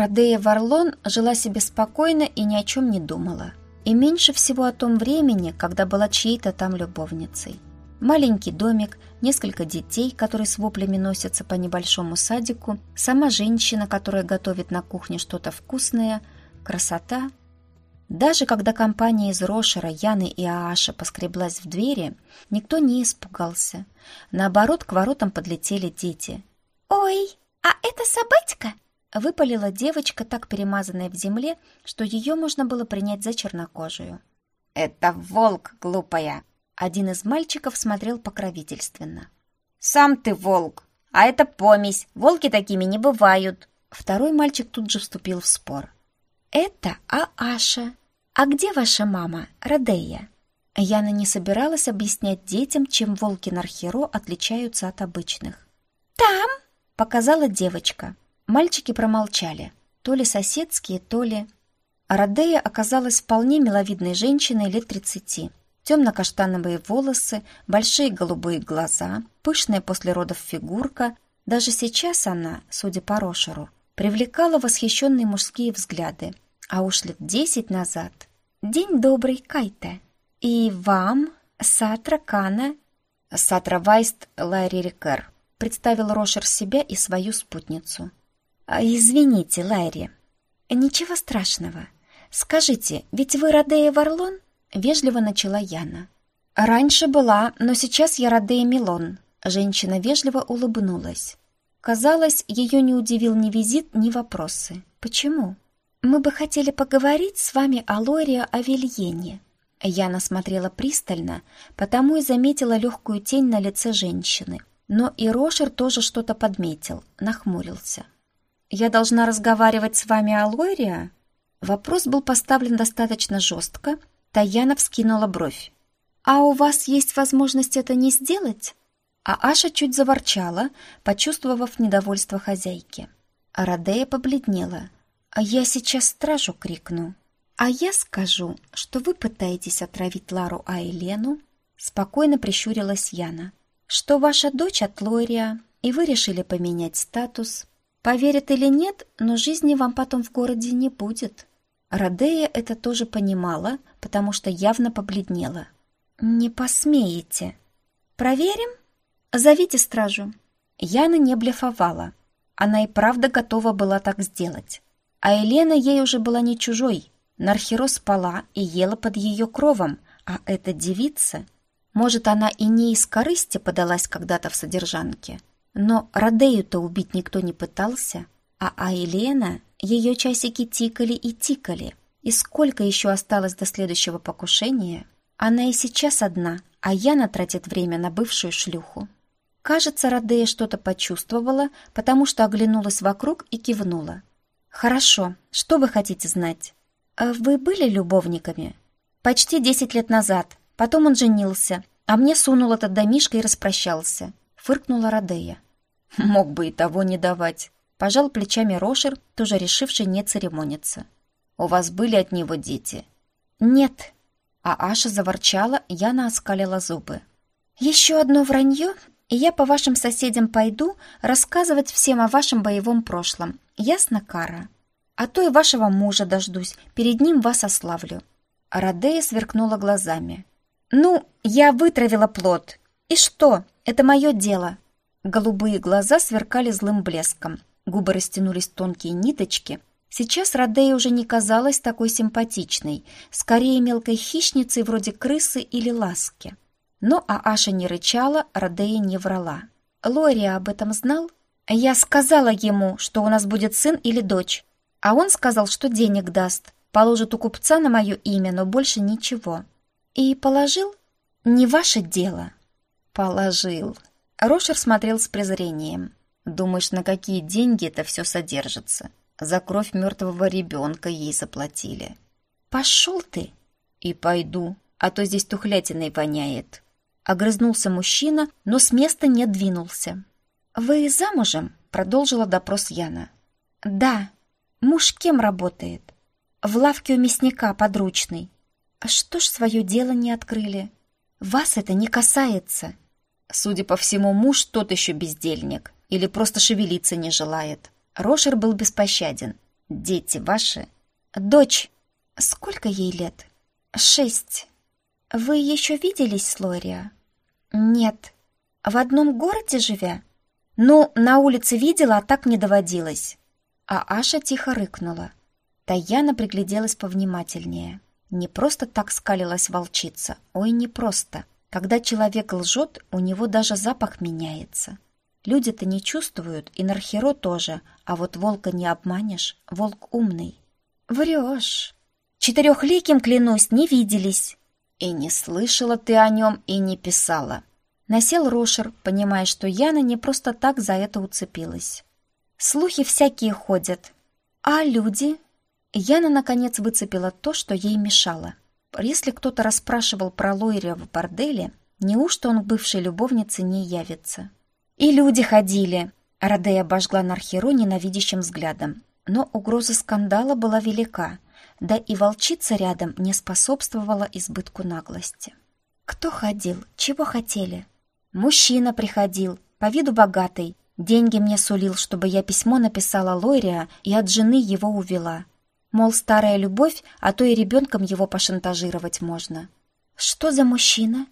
Радея Варлон жила себе спокойно и ни о чем не думала. И меньше всего о том времени, когда была чьей-то там любовницей. Маленький домик, несколько детей, которые с воплями носятся по небольшому садику, сама женщина, которая готовит на кухне что-то вкусное, красота. Даже когда компания из Рошера, Яны и Ааша поскреблась в двери, никто не испугался. Наоборот, к воротам подлетели дети. «Ой, а это собачка?» Выпалила девочка, так перемазанная в земле, что ее можно было принять за чернокожую. «Это волк, глупая!» Один из мальчиков смотрел покровительственно. «Сам ты волк, а это помесь. Волки такими не бывают!» Второй мальчик тут же вступил в спор. «Это Ааша. А где ваша мама, Радея?» Яна не собиралась объяснять детям, чем волки Нархеро отличаются от обычных. «Там!» — показала девочка. Мальчики промолчали. То ли соседские, то ли... Радея оказалась вполне миловидной женщиной лет тридцати. Темно-каштановые волосы, большие голубые глаза, пышная после родов фигурка. Даже сейчас она, судя по Рошеру, привлекала восхищенные мужские взгляды. А уж лет десять назад... «День добрый, Кайте! И вам, Сатра Кана...» «Сатра Вайст Лайри Рикер», — представил Рошер себя и свою спутницу. А, «Извините, Лайри». «Ничего страшного. Скажите, ведь вы Радея Варлон?» — вежливо начала Яна. «Раньше была, но сейчас я Радея Милон». Женщина вежливо улыбнулась. Казалось, ее не удивил ни визит, ни вопросы. «Почему?» «Мы бы хотели поговорить с вами о Лоре Авельене». Яна смотрела пристально, потому и заметила легкую тень на лице женщины. Но и Рошер тоже что-то подметил, нахмурился. «Я должна разговаривать с вами о Лойре?» Вопрос был поставлен достаточно жестко. Таяна вскинула бровь. «А у вас есть возможность это не сделать?» А Аша чуть заворчала, почувствовав недовольство хозяйки. Радея побледнела. «А я сейчас стражу крикну. А я скажу, что вы пытаетесь отравить Лару Айлену?» Спокойно прищурилась Яна. «Что ваша дочь от Лория, и вы решили поменять статус, Поверят или нет, но жизни вам потом в городе не будет. Радея это тоже понимала, потому что явно побледнела. «Не посмеете. Проверим? Зовите стражу». Яна не блефовала. Она и правда готова была так сделать. А Елена ей уже была не чужой. Нархиро спала и ела под ее кровом, а эта девица... Может, она и не из корысти подалась когда-то в содержанке, но Радею-то убить никто не пытался, а Айлена, ее часики тикали и тикали. И сколько еще осталось до следующего покушения? Она и сейчас одна, а Яна тратит время на бывшую шлюху. Кажется, Радея что-то почувствовала, потому что оглянулась вокруг и кивнула. «Хорошо, что вы хотите знать?» «А «Вы были любовниками?» «Почти десять лет назад. Потом он женился, а мне сунул этот домишко и распрощался фыркнула Радея. «Мог бы и того не давать», — пожал плечами Рошер, тоже решивший не церемониться. «У вас были от него дети?» «Нет». А Аша заворчала, Яна оскалила зубы. «Еще одно вранье, и я по вашим соседям пойду рассказывать всем о вашем боевом прошлом. Ясно, Кара? А то и вашего мужа дождусь, перед ним вас ославлю». Радея сверкнула глазами. «Ну, я вытравила плод. И что? Это мое дело!» Голубые глаза сверкали злым блеском. Губы растянулись тонкие ниточки. Сейчас Радея уже не казалась такой симпатичной, скорее мелкой хищницей вроде крысы или ласки. Но Ааша не рычала, Радея не врала. Лория об этом знал? Я сказала ему, что у нас будет сын или дочь. А он сказал, что денег даст. Положит у купца на мое имя, но больше ничего. И положил? Не ваше дело. Положил. Рошер смотрел с презрением. Думаешь, на какие деньги это все содержится? За кровь мертвого ребенка ей заплатили. Пошел ты. И пойду, а то здесь тухлятиной воняет. Огрызнулся мужчина, но с места не двинулся. «Вы замужем?» — продолжила допрос Яна. «Да. Муж кем работает?» «В лавке у мясника подручный». «А что ж свое дело не открыли?» «Вас это не касается». Судя по всему, муж тот еще бездельник или просто шевелиться не желает. Рошер был беспощаден. Дети ваши? Дочь. Сколько ей лет? Шесть. Вы еще виделись с Лория? Нет. В одном городе живя? Ну, на улице видела, а так не доводилось. А Аша тихо рыкнула. Таяна пригляделась повнимательнее. Не просто так скалилась волчица, ой, не просто. Когда человек лжет, у него даже запах меняется. Люди-то не чувствуют, и Нархеро тоже, а вот волка не обманешь, волк умный. Врешь. Четырехликим, клянусь, не виделись. И не слышала ты о нем, и не писала. Насел Рошер, понимая, что Яна не просто так за это уцепилась. Слухи всякие ходят. А люди? Яна, наконец, выцепила то, что ей мешало. Если кто-то расспрашивал про Лойрия в борделе, неужто он к бывшей любовнице не явится? И люди ходили. Радея обожгла Нархеру ненавидящим взглядом. Но угроза скандала была велика, да и волчица рядом не способствовала избытку наглости. Кто ходил? Чего хотели? Мужчина приходил, по виду богатый. Деньги мне сулил, чтобы я письмо написала Лойрия и от жены его увела. Мол, старая любовь, а то и ребенком его пошантажировать можно. Что за мужчина?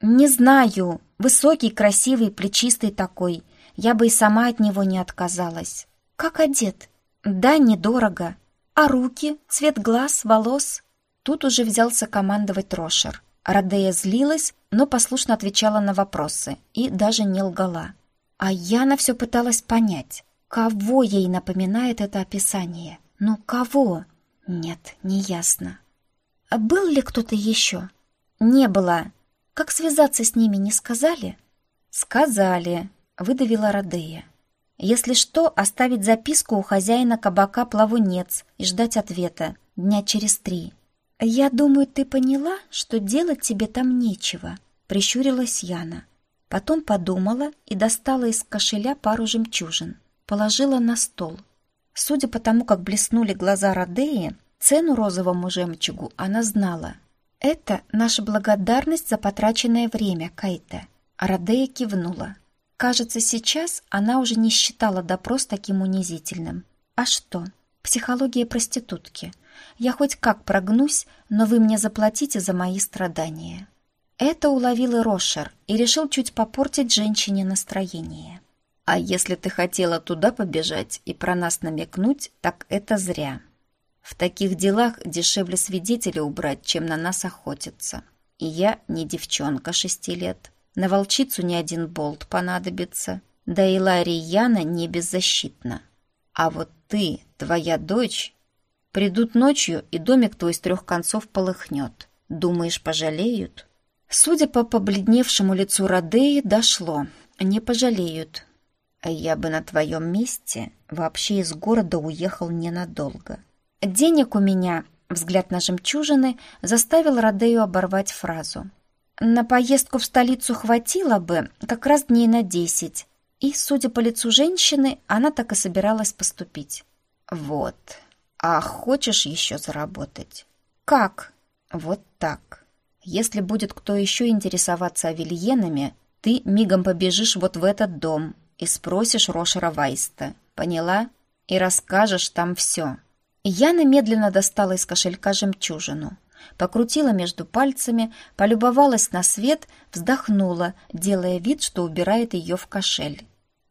Не знаю. Высокий, красивый, плечистый такой. Я бы и сама от него не отказалась. Как одет? Да, недорого. А руки, цвет глаз, волос? Тут уже взялся командовать Рошер. Радея злилась, но послушно отвечала на вопросы и даже не лгала. А Яна все пыталась понять, кого ей напоминает это описание. Ну, кого? Нет, не ясно. А был ли кто-то еще? Не было. Как связаться с ними, не сказали? Сказали, выдавила Радея. Если что, оставить записку у хозяина кабака «Плавунец» и ждать ответа дня через три. «Я думаю, ты поняла, что делать тебе там нечего», — прищурилась Яна. Потом подумала и достала из кошеля пару жемчужин. Положила на стол. Судя по тому, как блеснули глаза Радеи, цену розовому жемчугу она знала. «Это наша благодарность за потраченное время, Кайта». Радея кивнула. Кажется, сейчас она уже не считала допрос таким унизительным. А что? Психология проститутки — я хоть как прогнусь, но вы мне заплатите за мои страдания». Это уловил и Рошер и решил чуть попортить женщине настроение. «А если ты хотела туда побежать и про нас намекнуть, так это зря. В таких делах дешевле свидетеля убрать, чем на нас охотиться. И я не девчонка шести лет. На волчицу ни один болт понадобится. Да и Ларри Яна не беззащитна. А вот ты, твоя дочь, Придут ночью, и домик твой с трех концов полыхнет. Думаешь, пожалеют?» Судя по побледневшему лицу Радеи, дошло. Не пожалеют. Я бы на твоем месте вообще из города уехал ненадолго. Денег у меня, взгляд на жемчужины, заставил Радею оборвать фразу. На поездку в столицу хватило бы как раз дней на десять. И, судя по лицу женщины, она так и собиралась поступить. Вот, а хочешь еще заработать? Как? Вот так. Если будет кто еще интересоваться авельенами, ты мигом побежишь вот в этот дом и спросишь Рошера Вайста. Поняла? И расскажешь там все. Яна медленно достала из кошелька жемчужину. Покрутила между пальцами, полюбовалась на свет, вздохнула, делая вид, что убирает ее в кошель.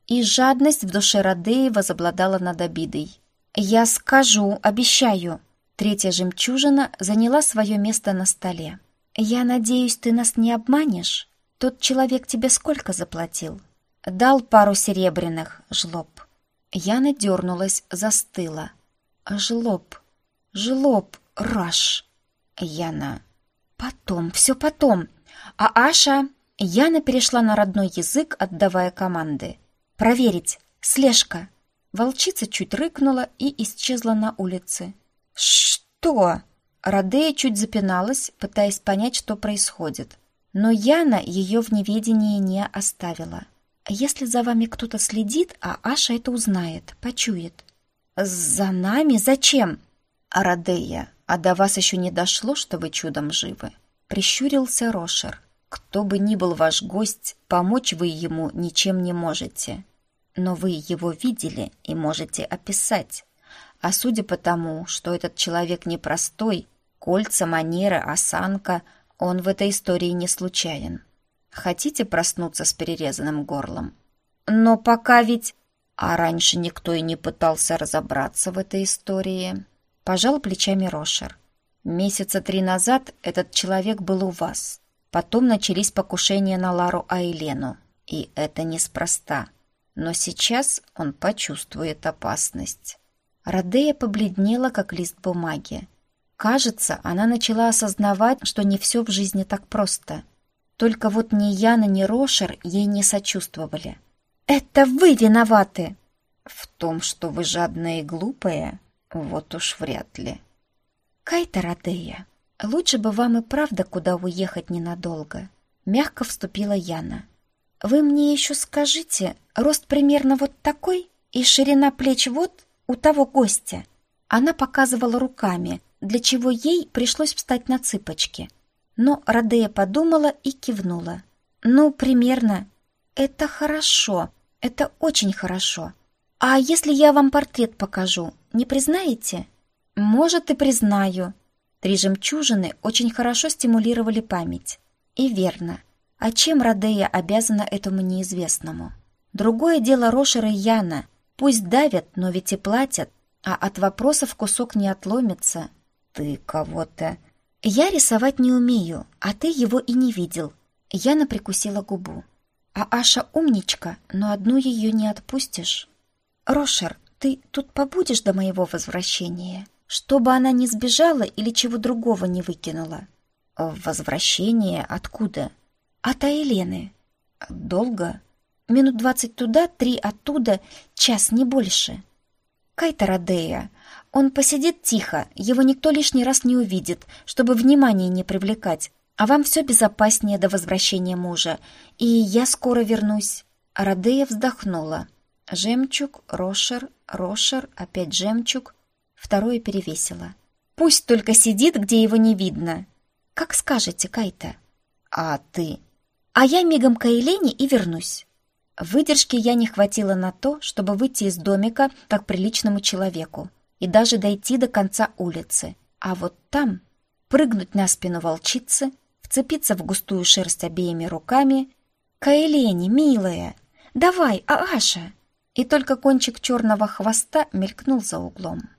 И жадность в душе Радеи возобладала над обидой. «Я скажу, обещаю». Третья жемчужина заняла свое место на столе. «Я надеюсь, ты нас не обманешь? Тот человек тебе сколько заплатил?» «Дал пару серебряных, жлоб». Яна дернулась, застыла. «Жлоб, жлоб, раш». Яна. «Потом, все потом. А Аша...» Яна перешла на родной язык, отдавая команды. «Проверить. Слежка. Волчица чуть рыкнула и исчезла на улице. «Что?» Радея чуть запиналась, пытаясь понять, что происходит. Но Яна ее в неведении не оставила. «Если за вами кто-то следит, а Аша это узнает, почует». «За нами? Зачем?» «Радея, а до вас еще не дошло, что вы чудом живы?» Прищурился Рошер. «Кто бы ни был ваш гость, помочь вы ему ничем не можете. Но вы его видели и можете описать. А судя по тому, что этот человек непростой, кольца, манеры, осанка, он в этой истории не случайен. Хотите проснуться с перерезанным горлом? Но пока ведь... А раньше никто и не пытался разобраться в этой истории. Пожал плечами Рошер. Месяца три назад этот человек был у вас. Потом начались покушения на Лару Айлену. И это неспроста. Но сейчас он почувствует опасность. Радея побледнела, как лист бумаги. Кажется, она начала осознавать, что не все в жизни так просто. Только вот ни Яна, ни Рошер ей не сочувствовали. «Это вы виноваты!» «В том, что вы жадная и глупая, вот уж вряд ли». «Кайта Радея, лучше бы вам и правда куда уехать ненадолго», — мягко вступила Яна. «Вы мне еще скажите, рост примерно вот такой и ширина плеч вот у того гостя?» Она показывала руками, для чего ей пришлось встать на цыпочки. Но Радея подумала и кивнула. «Ну, примерно. Это хорошо. Это очень хорошо. А если я вам портрет покажу, не признаете?» «Может, и признаю». Три жемчужины очень хорошо стимулировали память. И верно. А чем Радея обязана этому неизвестному? Другое дело Рошера и Яна. Пусть давят, но ведь и платят. А от вопросов кусок не отломится. Ты кого-то... Я рисовать не умею, а ты его и не видел. Яна прикусила губу. А Аша умничка, но одну ее не отпустишь. Рошер, ты тут побудешь до моего возвращения? чтобы она не сбежала или чего другого не выкинула. Возвращение откуда? От Айлены. Долго? Минут двадцать туда, три оттуда, час, не больше. Кайта Радея. Он посидит тихо, его никто лишний раз не увидит, чтобы внимание не привлекать. А вам все безопаснее до возвращения мужа. И я скоро вернусь. Радея вздохнула. Жемчуг, Рошер, Рошер, опять жемчуг второе перевесило. «Пусть только сидит, где его не видно. Как скажете, Кайта». «А ты?» «А я мигом к Эйлене и вернусь». Выдержки я не хватило на то, чтобы выйти из домика как приличному человеку и даже дойти до конца улицы. А вот там прыгнуть на спину волчицы, вцепиться в густую шерсть обеими руками. «Каэлени, милая! Давай, Ааша!» И только кончик черного хвоста мелькнул за углом.